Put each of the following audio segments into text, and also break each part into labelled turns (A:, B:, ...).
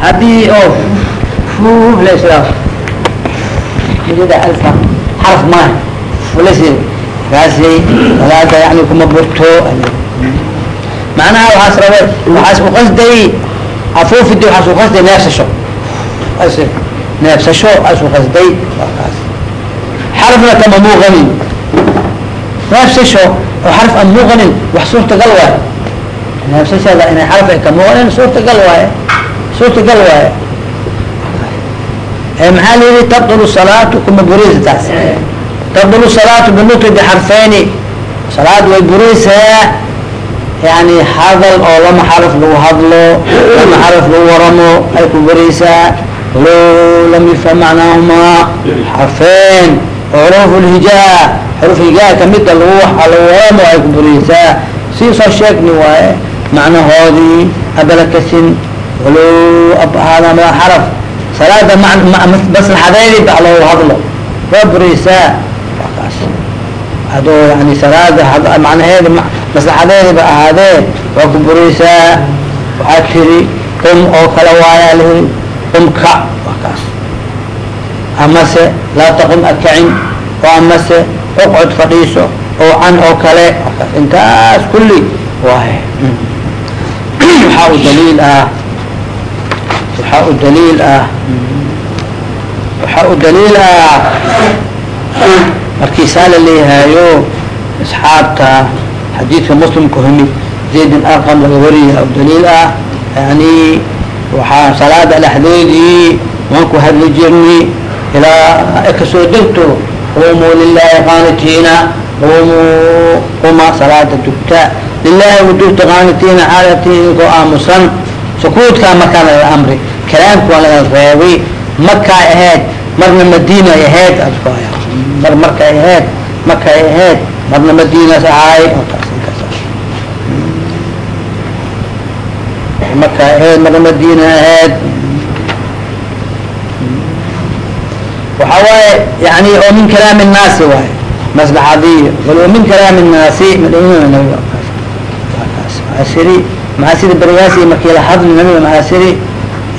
A: haddii oo alfa xaraf maaha fulas kaasi salaada yani kuma burto macnaha waxaas rabe waxaas uqasday afuufidi waxaas uqasday neefsasho. Neefsasho as uqasday xarafna kama muuqanin. Neefsasho oo xaraf aan muuqanin wax suurtagal waaye. Neefsashada inay xaraf ay ka muuqanin suurtagal waaye suurtagal waaye. Maxaa la yihi tabdulu salaatu kuma buraysa taas tabdulu salaatu binutqi bixarfeyni salaad way buraysaa yani hadal oo lama xaraf lagu hadlo lama xaraf lagu waramo ay ku buraysaa low lam yufham macnaahumaa xarfeyn xuruf lhijaa xuruf hijaa kamida lagu lagu waramo ay ku buraysaa sii soo sheegni waaye macnahoodii abalakasin walow ahaada ma xaraf salaada maslaxadeedi ba loogu hadlo waa buraysaa waa kaas adoo yani salaada macnaheedi maslaxadeedi ahaadee waa ku tiri qum oo kale waaya lihi qum kac waa kaas amase laa taqum akacin oo amase uqcod fadhiiso oo can oo kale waa kaas intaas kulli waay waxaa u daliil ah waxaa u daliil ah. Waxaa u daliil ah. Markiisaa la leeyahaayo asxaabta xadiidka muslimka humid zaydin arqam laga wariya u daliil ah. Yani waxaa salaada dhexdeedii waan ku hadli jirni ilaa ka soo degto. Qumuu lilahi qaanitiina qumuu quma salaada dugta. Lilahi udugta qaanitiina xaalatiin inkoo aamusan sukuudkaa markaa laga amri kalaamka waa laga reebay markaay ahayd marna madiina ay ahayd mar markay ahayd markay ahayd marna madiinas ahaay markay ahayd marna madiina ahayd waxa waaye yani oo min kalaam الnaasi waay maslaxadii wal min kalaam الnaasi maasiri maasiri berigaasi markii la hadli nabiga maasiri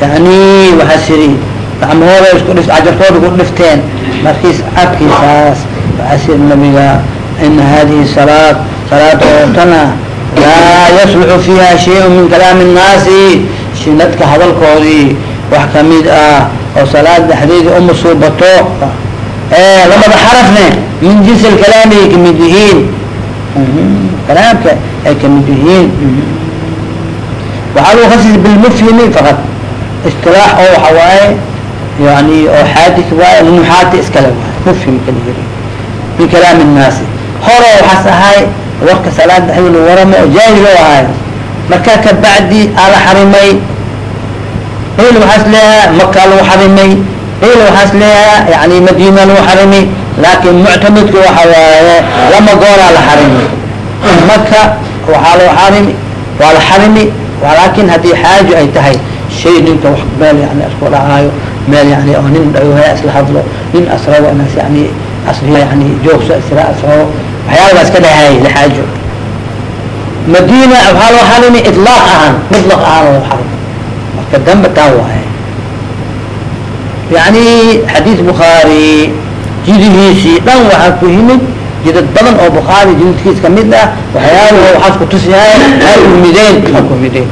A: yani waxaa siri gacmahooda isku dhif cajarkooda ku dhifteen markiis cadkiisaas waxaa siri nabiga ina hadihi salaad salaad ootana laa yasluxu fiiha shay min kalaami الnaasi shinadka hadalkoodii wax ka mid ah oo salaad dhexdeedii uma suubato lamada xarafne min jinsi kalaami ay ka mid yihiin. Kalaamka ay ka mid yihiin waxaa lagu khasis bilmufhimi faqad istilaax oo waxa waaye yani oo xaadis waaye nuxaati iskale waaye mufhim kala min kalaami الnaasi horo waxaas ahay warka salaad dhexdeed lagu waramo oo jaahil oo ahay markaa kabacdi aa la xarimay il waxaas leeyaha makaa lagu xarimay il waxaas leeyaha yani madiina lagu xarimay laakin muctamidka waxa waaye lama goonaa la xarimay. Maka waxaa lagu xarimi waa la xarimi laakin haddii xaajo ay tahay shay ninka wax meel yani isku dhacaayo meel yani oo nin dhawha isla hadlo nin asrabo inaas yani yani joogso isra asrabo waxyaaladaa iska dhahay lixaajo madiina waxaa loo xarimi ilaaq ahaan mutlaq ahaan loo xarimi marka dambe taa waaye. Yani xadiis bukhaari jidihiisii dhan waxaa ku yimid jidad badan oo bukhaari jidadkiis ka mid ah waxyaalaha waxaas kutusiyahay ay umideen a kumideen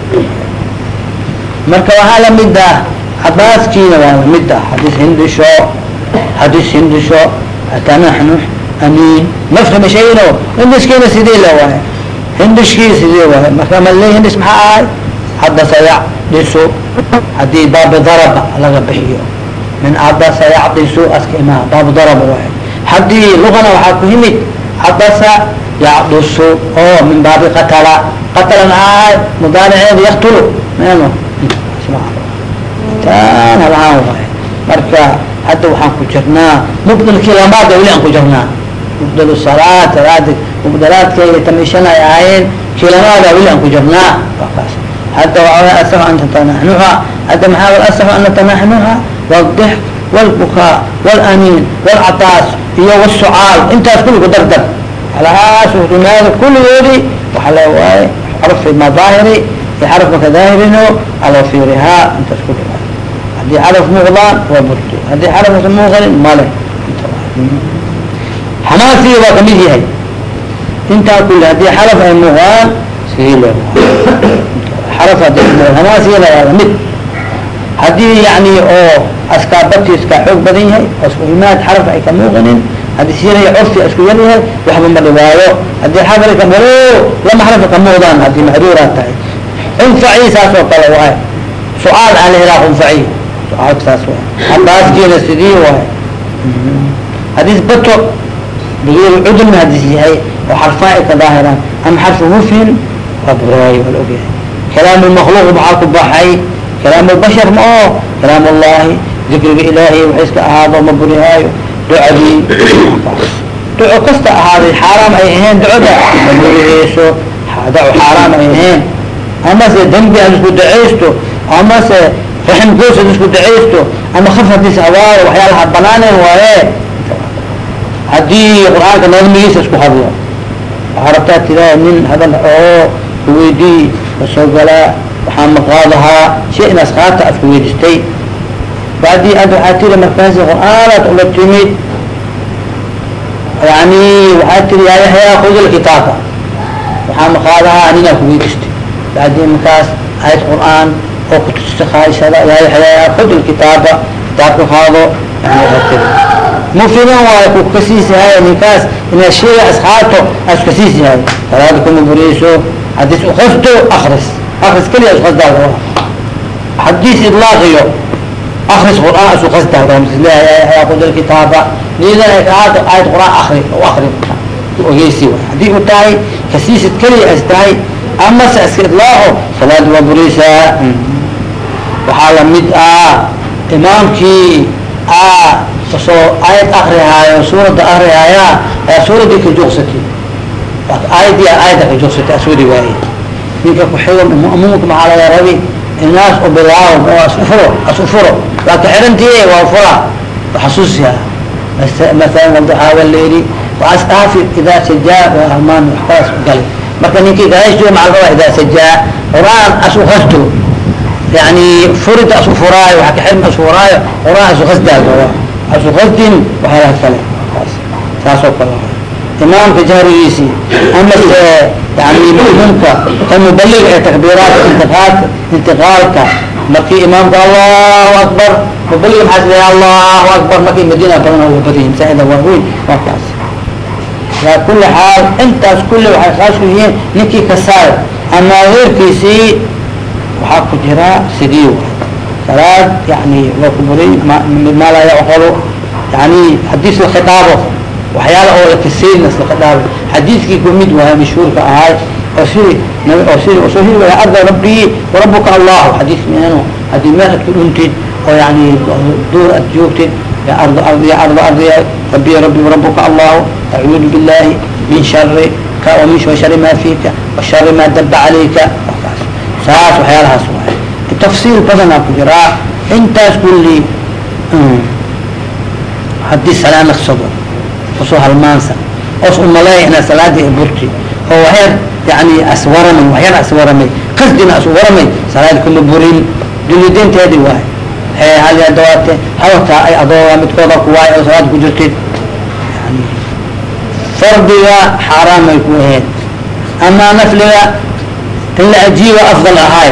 A: marka waxaa la mid ah cabaaskiina waa la mid ah xadiis hindisho xadiis hindisho atanaxnu amiin. Mafhama shayno hindiskiina sidii la waaye hindishkii sidii waaye marka male hindish maxaa ahay? Hadasa yacdisu haddii baabi daraba laga bixiyo. Min cadasa yacdisu aska imaa baabu daraba waaye haddii lugana waxaa ku yimid cadasa yacdusu oo min baabi qatala. Qatala maxaa mudaariceeda yaktulu meno tan halahaan waay. Marka hadda waxaan ku jirnaa mubdilkii lamaada weli aan ku jirnaa. Mubdil salaad salaada mubdalaadkayga tamishan ay ahaayeen kilamaada weli aan ku jirnaa. Wakaas hadda waxaa asaf an tatanaxnuha hadda maxaa asaf an natanaxnuha waldixk wlbukaa wlaniin wlcataas iyo wsucaal intaas kulli ku dardar. Alahaas rimaada kulligoodii waxaa le waaye xarfi madaahiri iyo xarf maka daahirino aloo fiirihaa intaas kulli haddii xaraf muuqdaan waa burto haddii xarafasa muuqanin male xamaasiga waa ka mid yahay. Intaa kuli haddii xaraf ay muuqdaan siile xaraf hamaasiga waa la mid haddii yani oo askaabatiiska xoog badan yahay imaad xaraf ay ka muuqanin haddii siina curfi isku yar yahay waxba ma dhibaayo. Haddii xafarka malo lama xarafka ka muuqdaan haddii maxduuraad tahay. Xunfaci saas oo kale waay. Su'aal aan la helaa xunfaci su'aalka saas waay. Habaaskiina sidii waay. Hadis bato bigir cudurna hadis yahay oo xarfaa ay ka daahiraan. Ama xarfu mufhim waa buraayo waa la ogyahay. Kalaam lmakluuq maxaa ku baxay kalaam lbashar ma oo. Kalaam ullahi dikriga ilaahay waxa iska ahaado ma burihaayo ducadii duco kasta ahaaday xaaraam ay ahayn ducoda ma buriheyso daco xaaraam ay ahayn. Amase dembi ad isku dacaysto amase raxim goos ad isku dacaysto ama kaf hadiis awaayo waxyaalaha banaaneen waaye. Haddii qur'aanka nadmigiisa isku hadlo waxaa rabtaa tiraa nin hadal oo kuweydii ka soo galaa waxaa maqaadahaa shay inaas qaata ad kuweydistay bacdii ad waxaa tiri markaasi qur'aanaad ula timid. Yani waxaa tiri yaa yaxyaa khud lkitaaba waxaa maqaadahaa ninaa kuweydistay bacdii markaas ayad qur'aan oo kutusta kaaishada yaa yaxyaa khud lkitaaba kitaabka qaado mufidan waayo ku kasiisihay ninkaas inaad sheega asxaabto as kasiisihay salaada kuma bureyso hadis ukasdo akris akris keliya isukasdaa hadis idlaaqiyo akris qur'aan isu kasdaa yaqud kitaaba nidan ay kahaato aayad qur'aan akri o akri ogeysi haddii u tahay kasiisid keliya as tahay amase iska idlaaqo salaada waa bureysaa waxaa la mid ah imaamkii soo aayad akrihaayo suuradda akrihaya ayaa suuradii ka joogsatay aayadii aayadda ka joogsatay aswadi waaye ninka kuxigo mamuumka maxaa laga rabi inaas u bilaawo oo asufuro asufuro waa ka xirantiye waa fura xasuusiya masalan wadaxaa waleeri waas dhaafi idaa sajaa waa amaan waxkaas gali marka ninkii gaasjo maxaa laga idaa sajaa. Quraan asu qasto yani furida asu furaayo waa ka xirma asu furaayo quraan asu qasdaaga asuqasdin waxyaalaha kale saasoo kale imaamka jahrigiisii amase yani mafhumka ka mubaliga ee takbiiraadka intiqaalka intiqaalka markii imaamka allahu akbar mubaliga maxaa leeya allahu akbar markii madiina badan uga badayin masaa'ida waa weyn waa kaas ala kuli xaal intaas kulli waxay khaas ku yihiin ninkii kasaay ama heerkiisii waxaa ku jiraa sidii salaad yani waa ku buray ma laa yacqalo yani hadiis la khitaabo waxyaala oo lakaseyna isla khitaabo xadiiskii kumid waay mashhuurka ahay oo sidi oo sidi soo hiri waya arda rabbii warabuka allahu xadiis minano haddii meel ad ku dhuntid oo yani duur ad joogtid ya ardo ardiya ardo ardiya rabbi rabbi warabuka allahu acuudu billahi min shari ka wa min shari ma fiika wa shari ma daba calayka. Saas waxyaalahaas waay. Tafsiil badanaa ku jiraa intaas kulli haddii salaa naqsado u soo halmaansan. Os umaleeya inaa salaadii burti. Oo waxyar yani aswaramay waxyar aswaramay qasdina aswaramay salaadi kuma burin. Dunidenteedi waay. Hee hal dawaate hawataa ay adooga midkooda kuwaay oo salaada ku jirtid. Fardiga xaaraamay ku aheyd amaa nafliga in la ajiiba afdal ahaay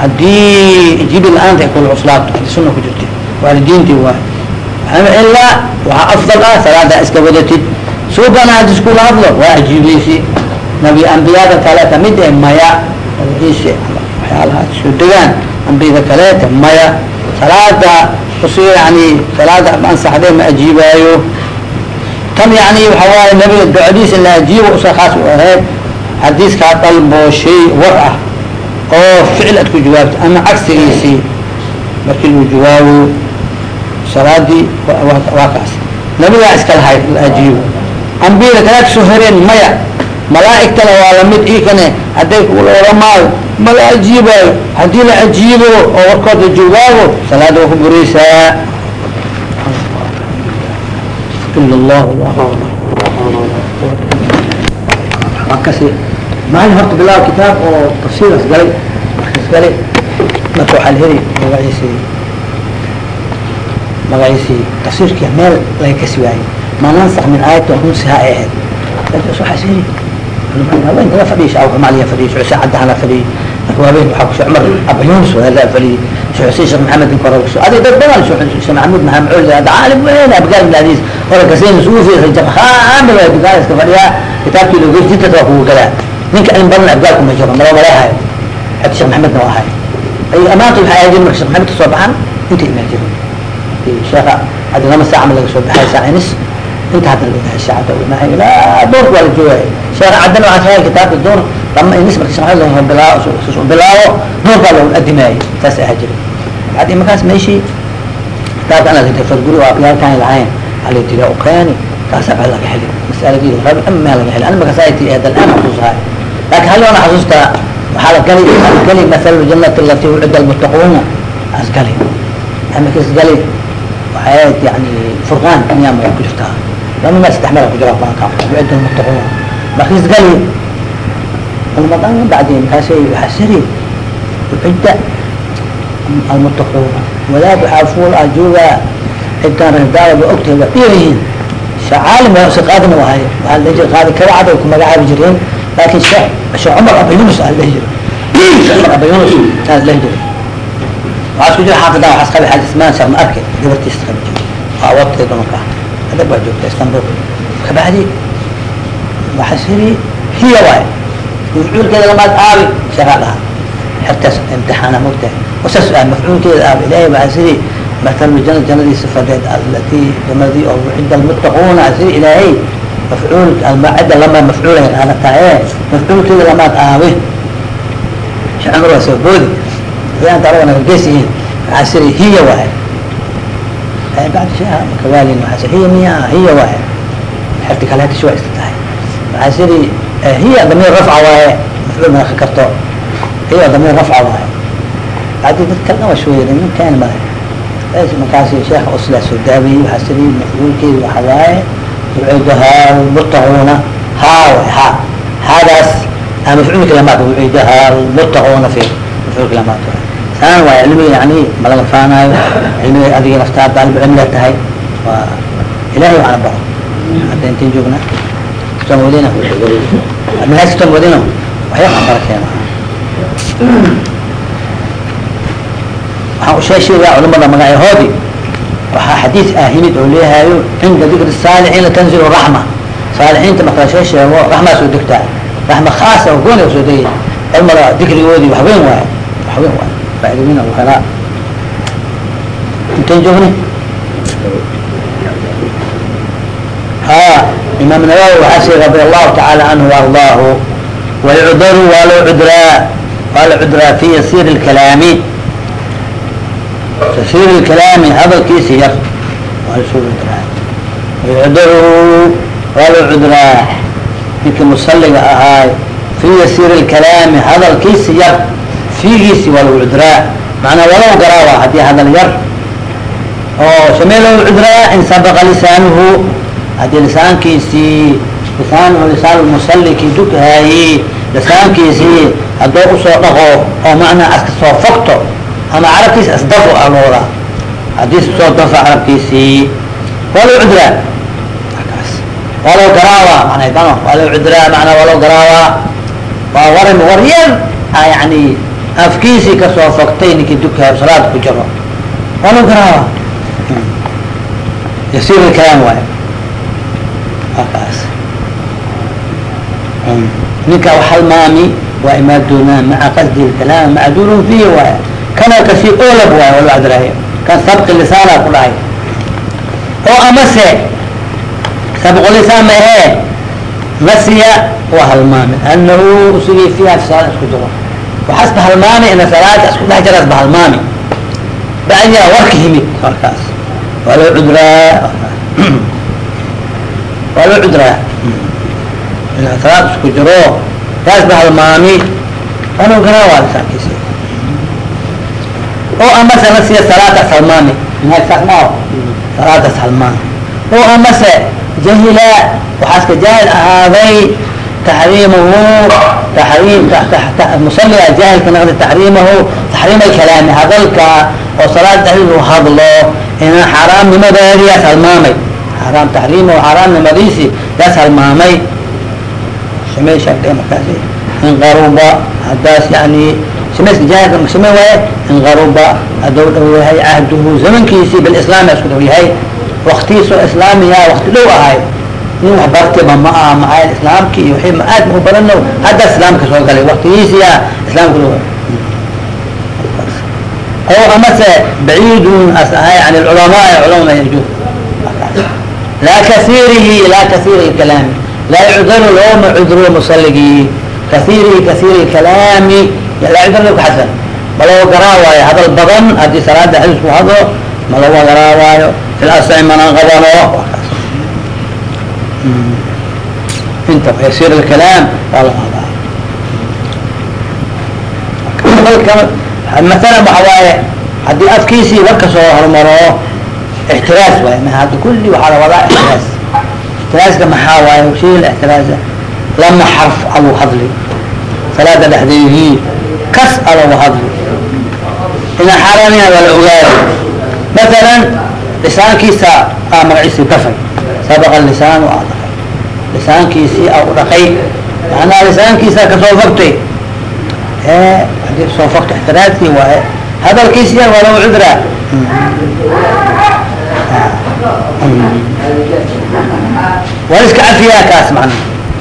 A: haddii jibi la'aanta ay kula cuslaato haddii suna ku jirtid waalidiintii waay ilaa waxaa afdal ah salaadaa iska wadatid suubana haddi iskula hadlo waa ajiibeysi nabi ambiyada kale ka mid ee maya magaciisi waxyaalaha soo degaan ambiyada kaleeta maya salaada us yani salaada ansaxdee ma ajiibaayo tan yani waxa waaye nabiga ducadiis in la ajiibo usa khaas u aheyd xadiiskaa dalboo shay war ah oo ficil ad ku jawaabta ama cagsigiisii markii lagu jawaabo salaadii waa kaas. Nabigaa iska lahay la ajiibo ambiyada ka soo hereen maya. Malaaigtana waa la mid ikane hadday kulamaayo mala ajiibaayo haddii la ajiibo oo warkood la jawaabo salaada waa ku kasi. Maalin horta bilaa kitaab oo tafsiiras galay galay. Marka waxaa la heli magaciisi tafsiirki meel laga kasi waayey ma nansak min aayati unsiha ay ahayd. Haweenka la fadhiya shacabka maaliya fadhiya shucsi cadahana fadhiya marka haweenka waxaa ku soo cumar aba yunus wala fadhiya shucsi sheekh maxamed bin kora ku soo adi dad badan sheekh maxamed maxamed culi hada caalim weyn abgaal bin hadiis wala kaseen suufi rajab khaamil waa abgaal iska fadhiya kitaabkii loo geys dinta waa kugu galaa ninka cilmi badan abgaalku ma jiro maloo maleehayo xadi sheekh maxamedna waa ahay. Ay amaanta waxay ahayd? Marka sheekh maxamed ka soo baxan inta imaa jiro sheekha hadda lama saaca ma laga soo baxay saacinis inta hadda la ogahay shaacada imahay ilaa doorka waa la joogaya sheekha caddana waxaa sahay kitaabka door lama inis marka sheekh maxamed laga bilaawo bilaawo doorkaa loogu adimaayay saas ahaa jira hadda markaas meeshii kitaabka ana latay farguri oo abyaalkaan lahayn ala tiri ukeeni kaasaa baa laga heli mas'aladii rabi ama laga heli ana markasayti ee dalaan xasuusahay laakiin hal yoona xasuustaa waxaa la gali gali. Masalu jannati alati wucida almuttaquuna as gali. Amakas gali waxay ahayd yani furqaan niyaam ay ku jirtaa lama meel saddex meel ku jira quraanka wucida almuttaquuna markas gali ramadan bacdi markaasay waxaa siri wucida almuttaquuna wadaad waxaa fuul ah joogaa cidtaan radaada ba ogtahay waa dhiyayihiin caalim waa si qaadina wahay waxaa la jira qaadi kaba cad ay ku magacaabi jireen laakin sheekh sheekh cumar aba yunus aa lehi jira sheekh cumar aba yunus aa lehi jira waxaa isku jira xaafida waa iska xadismaan saaqma arke gabartiis iska jiro. Waa waqti dumarka adab waa joogta istanbul. Kabacdi waxasiri hiya waay mafcuulkeeda lamaad aabi shagaa dhaha xertaas imtixaana mogtahay wasaas ah mafcuulkeeda aabi. Ilaahay waxasiri matalu jana janadii sifadeed alatii janadii oo wuxida almuttaquuna asiri ilaahay mafcuul almacida lama mafcuulayn ana tahaye mafcuulkeeda lamaad aabi. Shacamar waa soo boodi. بودي إذا أنت رأينا الجيسين عسير هي واحد أي بعد شيء كوالي وحسن هي مياه هي واحد حتى كلها شوي استطاعي عسير هي ضمير رفع واحد مفعول ما خكرته هي ضمير رفع واحد بعد تتكلم شوية من كان ما markaasi sheekh usla soo daawiyey waxaa siri mafcuulkeedu waxa waaye wucidahaa lmurtacuuna haa way ha haadaas a mafcuulka lamaad wucidahaa lmurtacuuna fi waay cilmiga yani ma laga faanaayo cilmiga adiga naftaa daalib cilmiga tahay. Waa ilahay waxana baro hadda intiin joogna minhaaj kutan wadino waxya aan barakeena waxaan usheesheegaa culamada magacyahoodi waxaa xadiis ah yimid oo cinda dikri saalixiina tanzilu raxma. Saalixiinta marka la soo sheego raxmaa soo degtaa. Raxma khaasa oo gooni soo degay. Culamada dikrigoodii wax weyn waaye wax weyn waaye faa'ido weyn lagu helaa inteen joogni ha imaam nawawi waxaa sii radi allahu tacaala canhu waardaahu wayucdaru waa loo cudraa waa la cudraa fi yasiir اlkalaami tafsir اkalaami hadalkiisi yar waa lasoo cudraa wayucdaru waa loo cudraa ninkii musaliga ahaay fi yasiir اkalaami hadalkiisi yar fiigiisi waa lagu cudraa. Macnaa walow garaawa haddii hadal yar. Oo samee loo cudraa in sabaqa lisaanuhu. Haddii lisaankiisii lisaanuhu lisaan musalikii dukhaayey lisaankiisii haddoo u soo dhaqo oo macnaa aska soo fogto ama carabkiisi asdafo ah looda. Haddii soo dafo carabkiisii waa loo cudraa. Loo garaawa manay bano waa loo cudraa manaa waa loo garaawa waa. Waran war yar a yani afkiisii ka soo fogtay ninkii dukaayo salaad ku jiro. Waa loo garaawa yasiir kalaam waayo markaas ninka halmaami waa imaaddoonaa maca qasdi lkalaam macduulun fihi waay kana kasi olab waay oo la adraayo kan sabqi lisaana ku dhahay oo amase sabqu lisaan ma ahee? Nasiya waa halmaami anahu usigii fiiha salaada isku jiro waxasba halmaami ina salaada isku dhex jira asba halmaami bacdiyaa warka himid warkaas waa loo cudraa waa loo cudraa ina salaad isku jiro kaasba halmaami anuu garaa waa lisaankiisa oo amase nasiya salaadaas halmaami minhaajkaas ma salaadaas halmaami oo amase jahila waxaaska jaahil ahaaday taxriimahu تحريم مصلي جاهل كنقد تحريمه تحريم الكلام هذلك وصلاة دحيل وهضله إن حرام لماذا يسأل مامي حرام تحريمه وحرام لمديسي يسأل مامي سمي شرط مكاسي إن غروبة هداس يعني سميس جاهل سمي وهي إن غروبة هدول هي عهده زمن كيسي بالإسلام يسكت هي وقتيسو إسلامي يا وقت لو هاي nin wax bartaba ma aha maxaa islaamki iyo ma aad ma u barano hadda islaamka soo galay waktigiisiya islaamka loo aw amase baciidun as ahay can lculamaa culama yaju laa kasiirihi laa kasiiri kalaami laa yucdaru looma cudro musaligii kasiirihi kasiiri kalaami laa cudr kaxasan ma laga garaawaayo hadal badan haddii salaada xisku hadlo ma laga garaawaayo fi lasci mana qabano inta yasir الكلام waa la qadaa maala waxa waaye haddii afkiisii warka soo hormaro اxtiraas waay m hadda kulli waxaa la wadaa اxtiraas اxtiraaska maxaa waaye shil اxtiraasa lama xarf abu hadli salaada dhexdeedii kas alagu hadli ina xaaraamina waa la ogaada maala lisaankiisa a magaciisi kafay sabaqa lisaan lisaankiisii a u dhaqay manaa lisaankiisa ka soo fogtay haddii ka soo fogta ixtiraaskii waaye hadalkiisi yan waa lagu cudraa waa iska cafiyaa kaas mana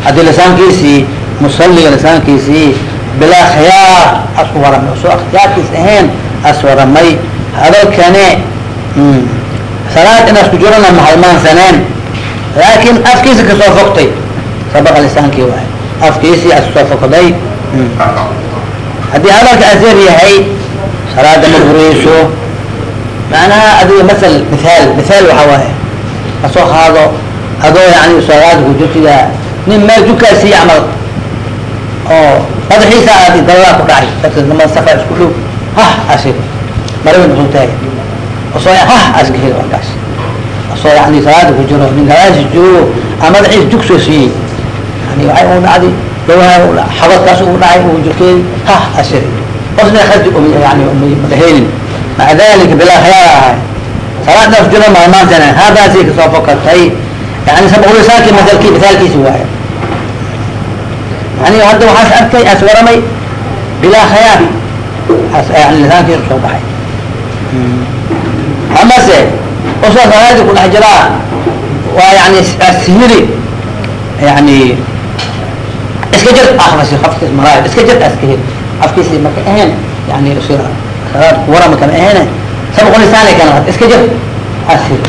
A: haddii lisaankiisii musaliga lisaankiisii bilaa khiyaar asku waramay soo ikhtiyaarkiis ahayn as waramay hadalkane salaad inaas ku jirana mahalmaansaneen laakin afkiisa ka soo fogtay sabaqa lisaankii waay. Afkiisii as ka soo fogday haddii hadalka aseer yahay salaada ma bureyso macnaha adiga masal mithaal mithaal waxaa waaye ka soo qaado adoo yani salaada kujirtiga nin meel dukaasi camal oo madaxiisa aad dalada ku dhacay dadka nama safa isku dhow hah marawi nusul taagay osoo hah aska hel markaas asoo yani salaada ku jiro nin gadaasha joogo a madaxiisa jug soo siiyey. Yani waxay u dhacday dawaha xabadkaas uu dhacay uu jirkeey hah asir. Qofna khadi yani madaheenin. Maca dalika bilaa khiyaar ahay salaadaas jiro maalmaantana haadaasi ka soo fokatay yani sabqulisaanki masalki misaalkiisi waaye. Yani hadda waxaas arkay as waramay bilaa khiyaar yani lisaankiisa soo baxay. Amase u soo salaadi ku dhex jiraa waa yani ashiri yani iska jir ahbasi afkiis maraay iska jir aska hir marka ahayn yani kuwarama kama ahayne sabqulisaani kana iska jir ashir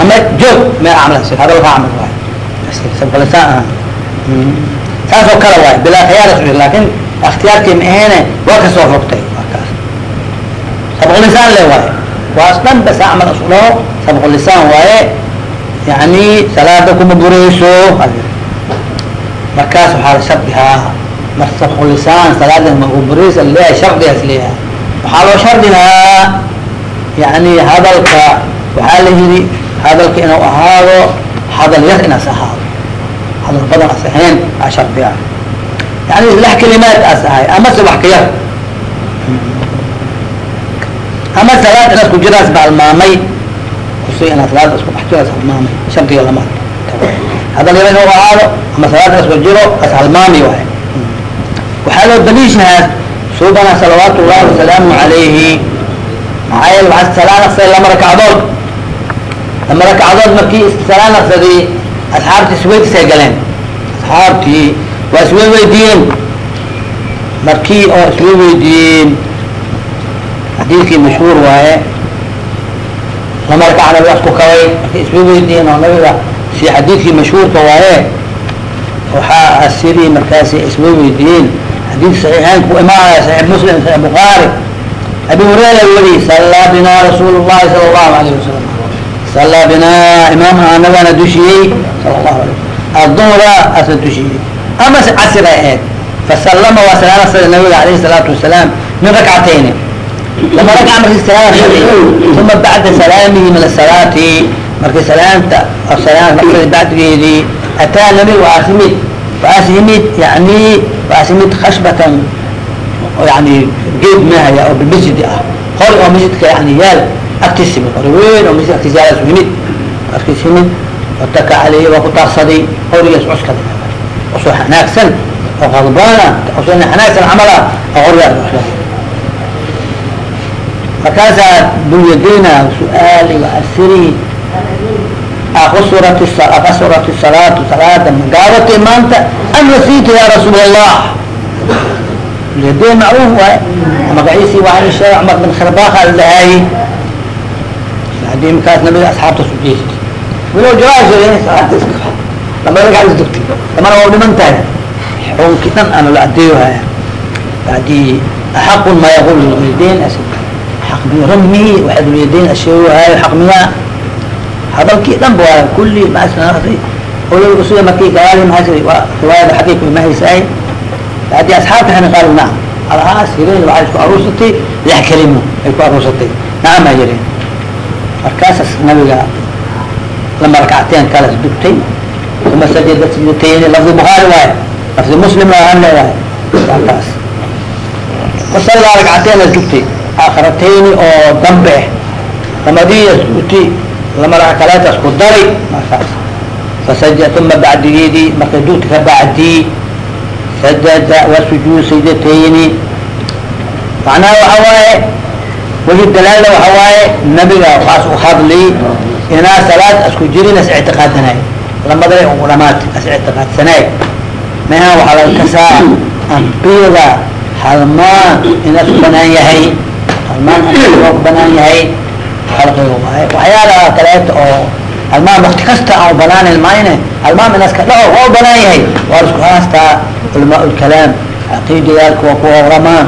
A: ama joog meel camal ashir hadalka camal waay sabqulisaan aha saasoo kale waay bilaa khiyaar laakiin اktiyaarkii ma ahayne waa ka soo fogtay. Markaas sabqulisaan le waaye waas dhan bas camal isudhaho sabqulisaan waaye yani salaada kuma bureyso markaas waxaa la shardihaa mar sabqulisaan salaada ma bureysa leeyahay shardigaas leeyahay. Waxaa loo shardihaa yani hadalka waxaa la yidhi hadalka inuu ahaado hadal yar inaas ahaado. Hadal badan as ahayn aa shardi yani lix kalimaad as ahay amase wax ka yar ama salaad inaad ku jiraas ba almaamay kusi inaad salaada isku dhex jiraas almaamay shardiga lama hadal yar inuu ahaado ama salaad inaad ku jiro as almaami waay waxaa loo daliishahaa suubana salawaatu ullahi wasalaamu alayhi maxaa yeele waxaa salaan aqsaday lama rakacdood lama rakacdood markii salaan aqsaday asxaabtii isweydiisay galeen. Asxaabtii waa iswey weydiiyeen markii oo iswey weydiiyeen xadiidkii mashhuur waaye lama rakac nabiga isku kabay markii iswey weydiiyeen oo nabiga si xadiidkii mashhuurka waaye waxaa asiri markaasi iswey weydiiyeen xadiid saxiixeyn imaanaya saxiix muslim saxiix bukhaari abi hurayra weli sallaa binaa rasuul llahi sala allahu alayh wasalam sallaa binaa imaamha nabana dushiyey sala allahu alay aduhra asa dushiyey. Ama casir ay ahayd fasalama waa salaam asada nabiga alayhi salaatu wasalaam min rakcatayni lama ragca markii salaam asadi uma bacda salaamihi min asalaati markii salaamta salaam asadi bacdigeedii ataa nabiga waaas yimid waaas yimid yani waxaas mid khashbatan yani geed mahaya oo bilmasjidi ah qori oo masjidka yani yaal agtiis yimid qori weyn oo masjid agtiis yaal yimid agtiis yimid wataka caleyhi waa ku taarsaday qorigaas cuskada u soo hanaagsan oo qadbaana u soo hanaagsan camala oo qorigaas cuskada dulyadayna su'aali waasiri akusurat akasurat salaatu salaada magaabati maanta am nasiita ya rasuul allah dulyadayn macruuf waay kharbaaqa lahaayey haddii markaas nabiga asxaabta su jeestay. Walow jawaab salaada iska lamada gaal isdugtay lamana waa dhiman tahay xukunkii dhan ana la adeeyo haya. Bacdi axaqun ma yaqul dulyadayn xaq biramihi waxaa dulyadayn asheegahayo xaq miyaa hadalkii dhan ba waa kulli maasnaaday olay usuga markii gadaali mahasri waa riwaayada xaqiiqa ma haysaay. Haddii asxaabta xani qaali nacam alahaas hireen waxay isku aruursatay? Lix kelimo ay ku aruursatay. Nacam aa yireen markaasas nabiga lama rakacteen kalas dugtay uma sajada sajdatayni lafdi bukhaari waaye lafdi muslim aan leedahay waa taas wasallaa rakcateen las dugtay aakhiratayni oo dambe lamadiyas uti lama raka kaleetas ku dari markaas fasaj uma bacdigeedii markay dugta ka bacdii sajada waa sujuud macnaha waxa waaye wahi dalaala waxa waaye nabiga waxaas u hadli inaa salaad asku jirin as ictiqaadanay. Lamaday ugu dhamaatay as ictiqaadsanaay. Meha waxaa laga kasaa ambiyada halmaan inaas ku banaan yahay halmaan waa ku banaan yahay. Halqiga waaye waxyaalaha kaleeta oo halmaan wakti kasta aan banaanan mayne halmaan inaas ka dhaco u banaan yahay. Waa isku haastaa culamaa lkalaam caqiidayaalka waa kuwa oramaan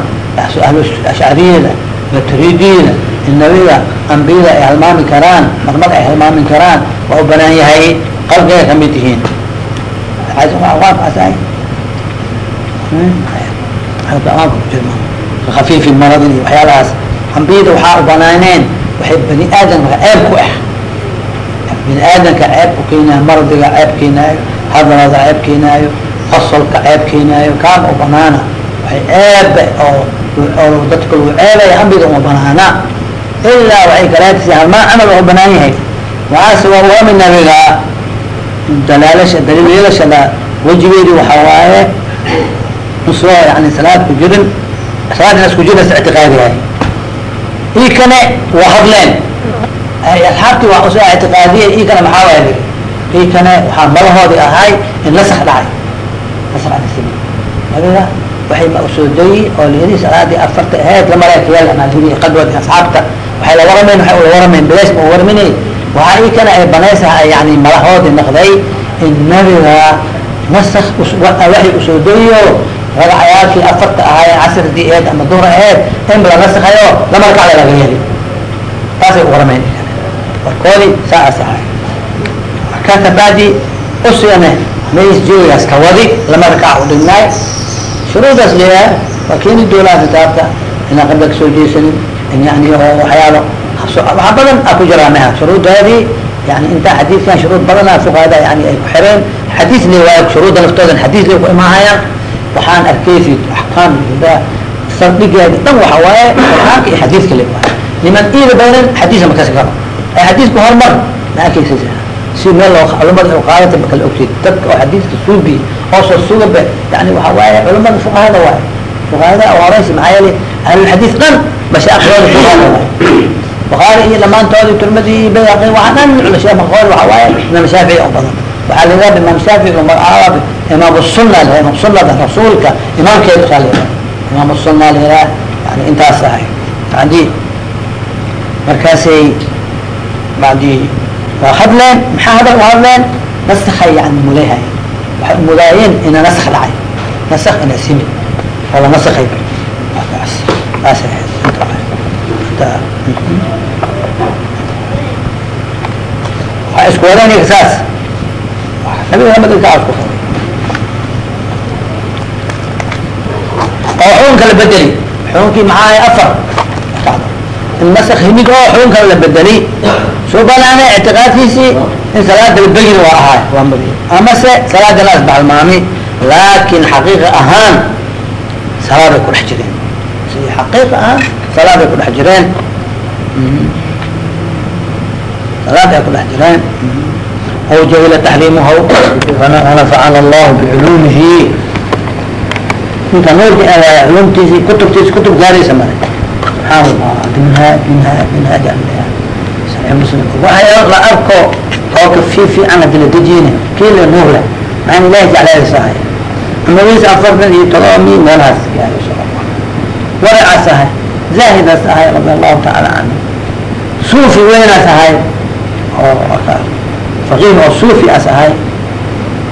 A: ashcariyada maturidiyada nabiga ambiyada ay halmaami karaan marmar ay halmaami karaan waa u banaan yahay. Qalbigay ka mid yihiin. Afiifi maradi iyo waxyaalahaas ambiyada waxaa u banaaneen waxay bani aadamka ceeb ku ah. Bani aadamka ceeb ku keenaayo maradiga ceeb keenaayo hadalada ceeb keenaayo qosolka ceeb keenaayo kaama u banaana. Waxay ceeb oo oo dadka lagu ceebaya ambiga uma banaana. Ilaa waxay kalaatisa halmaan camal oo banaan yahay. Waxaase waa warami nabiga. Dalaalasha daliilyadasha la wejigeedi waxaa waaye. Usoo yani salaad ku jirin. Salaad inaas ku jirin ictiqaadi yahay ii kane waa hadleen. Asxaabtii waa u soo ictiqaadiya ii kane maxaa waaya ii kane waxaa malahoodi ahay in nasak dhacay. Nasak nabiga waxay maqsuuday oo layidhi salaadii afarta aheyd lamalaakayal ama layidhi qadwadi asxaabta. Waxay la waramayn waxay ula waramayn bilays ma warmini waxaa ii kana ay banaysaha yani malahoodi naqday in nabiga nasak waxay usoodayo ragcayaashii afarta ahaayeen casrdii aheyd ama duhra aheyd in la nasakayo lama ragacda laga yeli taasay u waramayn. Warkoodi saas ahay markaa kabacdi usigane mays joogaas ka wadi lama rakac u dhignaay shuruudaas leeyahay waa keeni doolaa kitaabka inaan qabla ka soo jeesanin in yani waxyaalo waxa badan a ku jiraa meha. Shuruudaadii yani intaa xadiidkan shuruud badana fuqahada yani ay ku xireen xadiis le waayo shuruudda naftoodan xadiis lay ku imaahayaan waxaan arkaysid axkaam sardhigeedi dhan waxa waaye qur'aanka iyo xadiiska le waayo niman iida baynan xadiisa ma kasi karo ee xadiiska hormar ma arkaysa si meel loo culamada qaadata ma kala ogtid dadka oo xadiiska suubi oo soo sugabe yani waxa waaye culamada fuqahada waaye fuqahada awaaraysi maxaa yeelay ahlulxadiis dhan mashaakhdooda fuqahada waaye bukhaari iyo dhamaantoodi turmadi iyo bayaqi waxaa dhan culashaa maqool waxa waaye imaam shaafici oo badan. Waxaa la yidhaha imaam shaafici magacaaba imaam sunna la imaam sunnada rasuulka imaamkeeda saa la yidhaha imaam sunna la yidhaha yani intaas ahay bacdi markaasay bacdi waa hadleen maxaa hadal u hadleen nasakhay yani mulehay waxay mudaayeen ina nasak dhacay nasak ina simi oo la ahayd waa isku wadanaya saas nabiga namadinka isku oo xuunka la bedeli. Xuunkii maxaa ahay afar? Inmasak himig oo xuunkan la bedeli. Soo banaanay ictiqaadkiisii in salaada labegina waa ahay. Amase salaada la asbaxalmaami laakin xaqiiqa ahaan salaaday ku dhex jireen. Xaqiiqa ahaan salaaday ku dhex jireen. Salaaday ku dhex jireen. Aw jahila taxriimuha wanafacana allahu biculuumihi ninka noolki culumtiisi kutubtiisi kutub gaaraysa male subxaan la arko oo ka fi fiican la dejiyna kii la nuur leh maxaan ilahi jecleedasahay amadiis afartan iyo todoba mi meelahaas waracaas ahay zaahidaas ahay radi allahu tacaala canhu suufi weynaas ahay oo faqiih oo suufi as ahay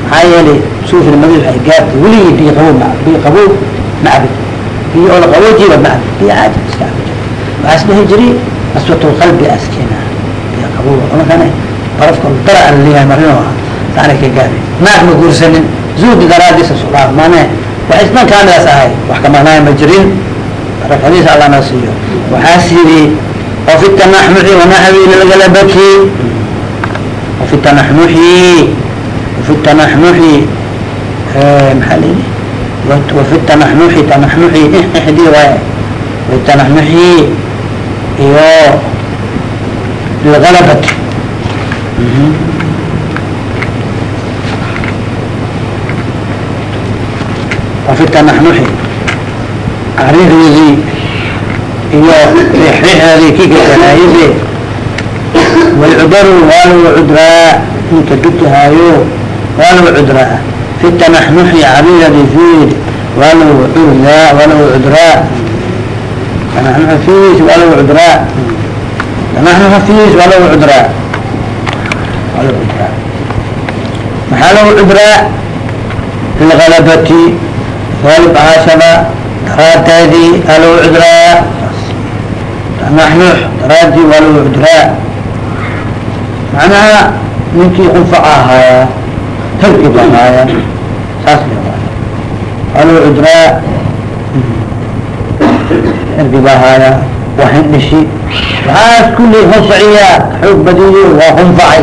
A: maxaa yeelay suufina madiis waxay gaartay weligii biyo qabow ma biyo qabow ma cabid biyo oo la qaboojiiba ma cabid biyo caadi iska cabid waxaas dhihi jiri aswatulqalbi askeena biyo qabow markane barafka dara aan leeyahay marino ah taana ka gaari naag ma guursanin zuudi daraadiisa sudhaaf maane wax isnan kaamidaas ahay wax kamaqnaaya ma jirin rafadiisa allah na siiyo waxaas yidhi وفي التنحنح ونحوي للغلبة وفي التنحنح وفي التنحنح محل وفي التنحنح تنحنح احدي واي وفي التنحنح ايوه للغلبة وفي التنحنح أعرفه iyo rixrixeedii kii kasanaayibe walcudaru waa lagu cudraa ninka dugtahaayo waa lagu caridadi fiid waa lagu curdaa waa lagu cudraa tanaxnuxa fiis waa lagu cudraa. Tanaxnuxa fiis waa lagu cudraa. Waa lagu cudraa. Maxaa lagu cudraa lilgalabati galib caashaba daraadeedii aa lagu cudraa. Naxnux daraadii waa lagu cudraa. Macnaha ninkii qunfaca ahaaya herki baa haaya saas lagu cudraa herki baa haaya waa hindhishi waxaas kulli qunfaciya xoog badiyo waa qunfacay